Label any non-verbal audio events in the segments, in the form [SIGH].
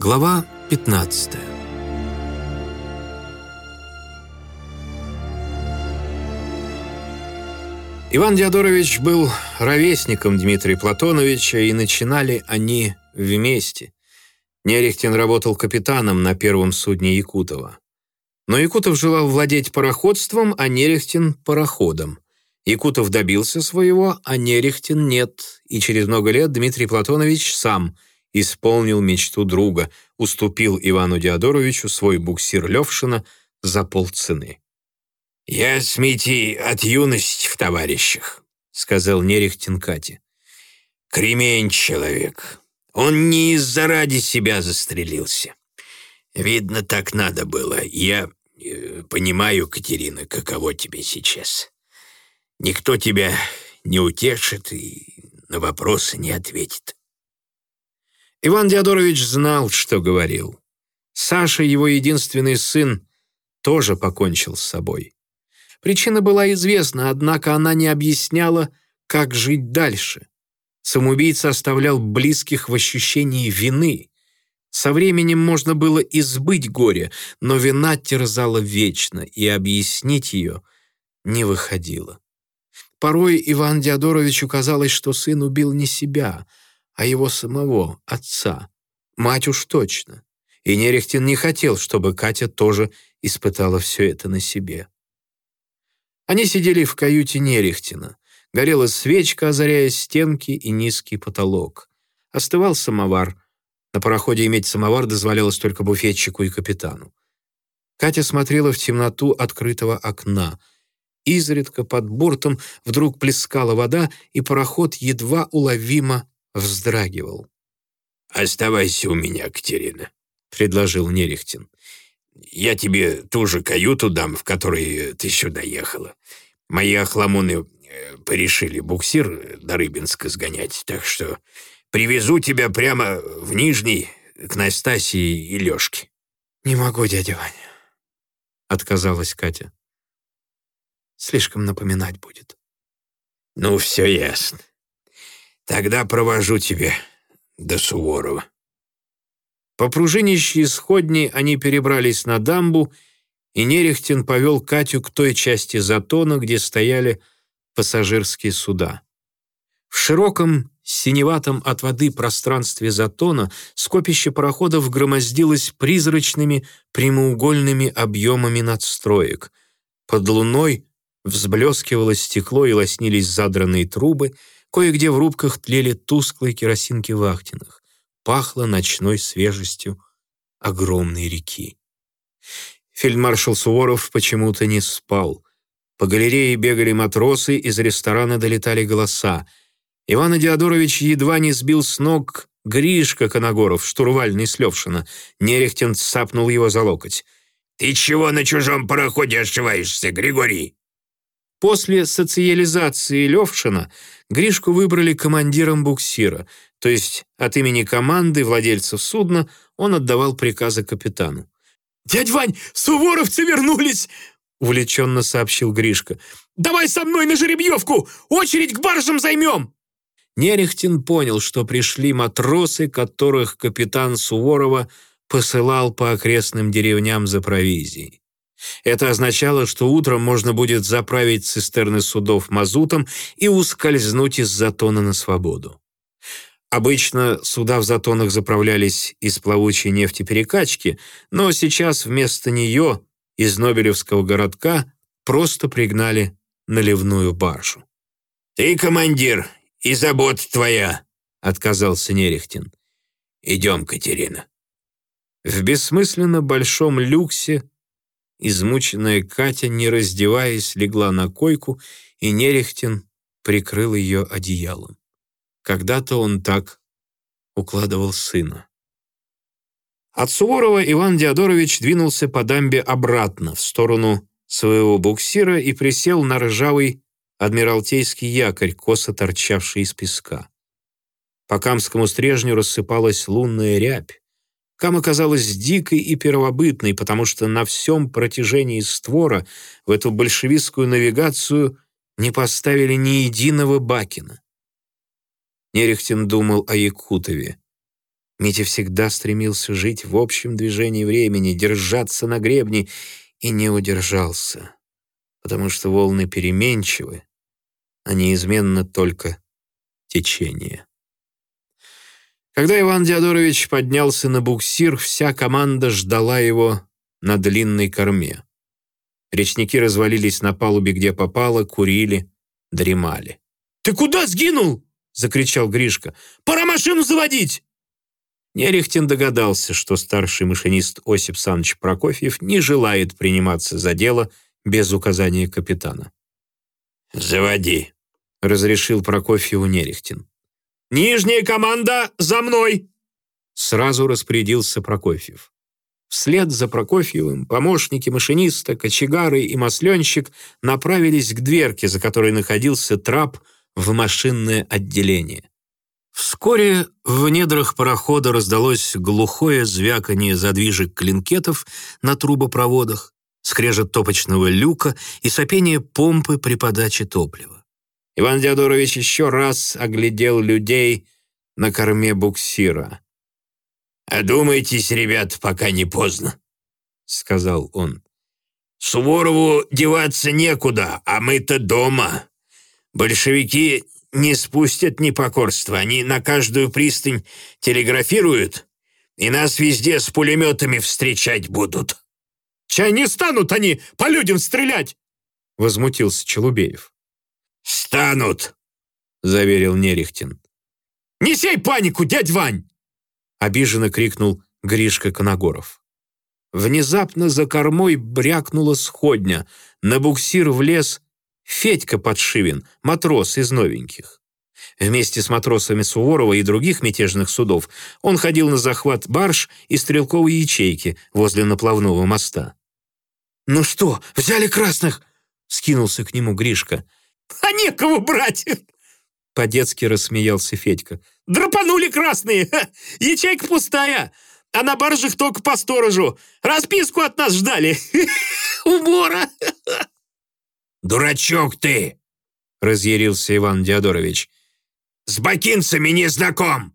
Глава 15 Иван Диадорович был ровесником Дмитрия Платоновича, и начинали они вместе. Нерехтин работал капитаном на первом судне Якутова. Но Якутов желал владеть пароходством, а Нерехтин — пароходом. Якутов добился своего, а Нерехтин нет, и через много лет Дмитрий Платонович сам — исполнил мечту друга, уступил Ивану Диадоровичу свой буксир Левшина за полцены. «Я с Митей от юности в товарищах», — сказал Нерехтин Кате. «Кремень человек. Он не из-за ради себя застрелился. Видно, так надо было. Я э, понимаю, Катерина, каково тебе сейчас. Никто тебя не утешит и на вопросы не ответит. Иван Диадорович знал, что говорил. Саша, его единственный сын, тоже покончил с собой. Причина была известна, однако она не объясняла, как жить дальше. Самоубийца оставлял близких в ощущении вины. Со временем можно было избыть горе, но вина терзала вечно, и объяснить ее не выходило. Порой Иван Диадоровичу казалось, что сын убил не себя — а его самого, отца. Мать уж точно. И Нерехтин не хотел, чтобы Катя тоже испытала все это на себе. Они сидели в каюте Нерехтина. Горела свечка, озаряя стенки и низкий потолок. Остывал самовар. На пароходе иметь самовар дозволялось только буфетчику и капитану. Катя смотрела в темноту открытого окна. Изредка под бортом вдруг плескала вода, и пароход едва уловимо вздрагивал. «Оставайся у меня, Катерина», — предложил Нерехтин. «Я тебе ту же каюту дам, в которой ты сюда ехала. Мои охламоны э, порешили буксир до Рыбинска сгонять, так что привезу тебя прямо в Нижний к Настасии и Лёшке». «Не могу, дядя Ваня», — отказалась Катя. «Слишком напоминать будет». «Ну, все ясно. Тогда провожу тебя до Суворова». По пружинищей сходни они перебрались на дамбу, и Нерехтин повел Катю к той части затона, где стояли пассажирские суда. В широком, синеватом от воды пространстве затона скопище пароходов громоздилось призрачными прямоугольными объемами надстроек. Под луной взблескивало стекло и лоснились задранные трубы — Кое-где в рубках тлели тусклые керосинки вахтенных. Пахло ночной свежестью огромной реки. Фельдмаршал Суворов почему-то не спал. По галерее бегали матросы, из ресторана долетали голоса. Иван Диадорович едва не сбил с ног Гришка Коногоров, штурвальный с Левшина. Нерехтин цапнул его за локоть. «Ты чего на чужом пароходе ошиваешься, Григорий?» После социализации Левшина Гришку выбрали командиром буксира, то есть от имени команды владельцев судна он отдавал приказы капитану. «Дядь Вань, суворовцы вернулись!» — увлеченно сообщил Гришка. «Давай со мной на жеребьевку! Очередь к баржам займем!» Нерехтин понял, что пришли матросы, которых капитан Суворова посылал по окрестным деревням за провизией. Это означало, что утром можно будет заправить цистерны судов мазутом и ускользнуть из затона на свободу. Обычно суда в затонах заправлялись из плавучей нефтеперекачки, но сейчас вместо нее из Нобелевского городка просто пригнали наливную баржу. «Ты командир, и забота твоя», — отказался Нерехтин. «Идем, Катерина». В бессмысленно большом люксе Измученная Катя, не раздеваясь, легла на койку, и Нерехтин прикрыл ее одеялом. Когда-то он так укладывал сына. От Суворова Иван Диадорович двинулся по дамбе обратно, в сторону своего буксира и присел на ржавый адмиралтейский якорь, косо торчавший из песка. По камскому стрежню рассыпалась лунная рябь. Кама казалась дикой и первобытной, потому что на всем протяжении створа в эту большевистскую навигацию не поставили ни единого Бакина. Нерехтин думал о Якутове. Митя всегда стремился жить в общем движении времени, держаться на гребне, и не удержался, потому что волны переменчивы, а неизменно только течение. Когда Иван Диадорович поднялся на буксир, вся команда ждала его на длинной корме. Речники развалились на палубе, где попало, курили, дремали. «Ты куда сгинул?» — закричал Гришка. «Пора машину заводить!» Нерехтин догадался, что старший машинист Осип Саныч Прокофьев не желает приниматься за дело без указания капитана. «Заводи», — разрешил Прокофьеву Нерехтин. «Нижняя команда за мной!» Сразу распорядился Прокофьев. Вслед за Прокофьевым помощники машиниста, кочегары и масленщик направились к дверке, за которой находился трап в машинное отделение. Вскоре в недрах парохода раздалось глухое звяканье задвижек клинкетов на трубопроводах, скрежет топочного люка и сопение помпы при подаче топлива. Иван Диадорович еще раз оглядел людей на корме буксира. «Одумайтесь, ребят, пока не поздно», — сказал он. «Суворову деваться некуда, а мы-то дома. Большевики не спустят непокорства, они на каждую пристань телеграфируют, и нас везде с пулеметами встречать будут». «Чай не станут они по людям стрелять!» — возмутился Челубеев. «Станут!» — заверил Нерехтин. «Не сей панику, дядь Вань!» — обиженно крикнул Гришка Коногоров. Внезапно за кормой брякнула сходня. На буксир влез Федька Подшивин, матрос из новеньких. Вместе с матросами Суворова и других мятежных судов он ходил на захват барж и стрелковой ячейки возле наплавного моста. «Ну что, взяли красных?» — скинулся к нему Гришка. [LAUGHS] «А некого брать!» [LAUGHS] По-детски рассмеялся Федька. «Драпанули красные! [LAUGHS] Ячейка пустая, а на баржах только по сторожу. Расписку от нас ждали. Убора!» «Дурачок ты!» — разъярился Иван Диадорович. «С бакинцами не знаком!»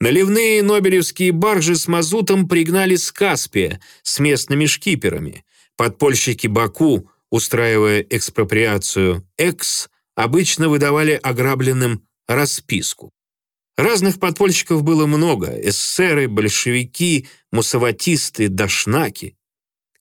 Наливные нобелевские баржи с мазутом пригнали с Каспия с местными шкиперами. Подпольщики Баку устраивая экспроприацию «экс», обычно выдавали ограбленным расписку. Разных подпольщиков было много – эсеры, большевики, мусаватисты, дашнаки.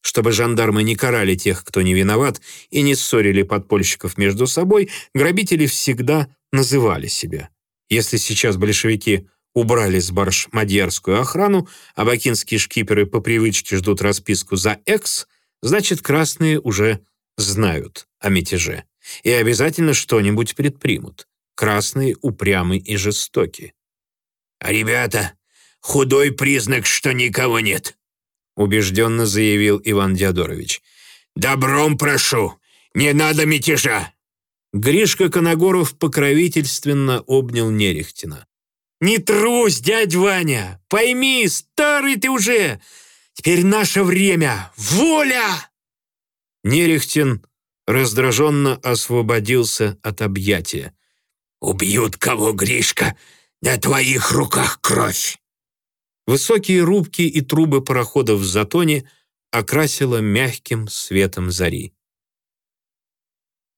Чтобы жандармы не карали тех, кто не виноват, и не ссорили подпольщиков между собой, грабители всегда называли себя. Если сейчас большевики убрали с барж мадьярскую охрану, а бакинские шкиперы по привычке ждут расписку за «экс», значит, красные уже знают о мятеже и обязательно что-нибудь предпримут. Красные упрямы и жестоки. «А ребята, худой признак, что никого нет», убежденно заявил Иван Диадорович. «Добром прошу, не надо мятежа!» Гришка Коногоров покровительственно обнял Нерехтина. «Не трусь, дядь Ваня! Пойми, старый ты уже! Теперь наше время! Воля!» Нерехтин раздраженно освободился от объятия. «Убьют кого, Гришка? На твоих руках кровь!» Высокие рубки и трубы пароходов в затоне окрасило мягким светом зари.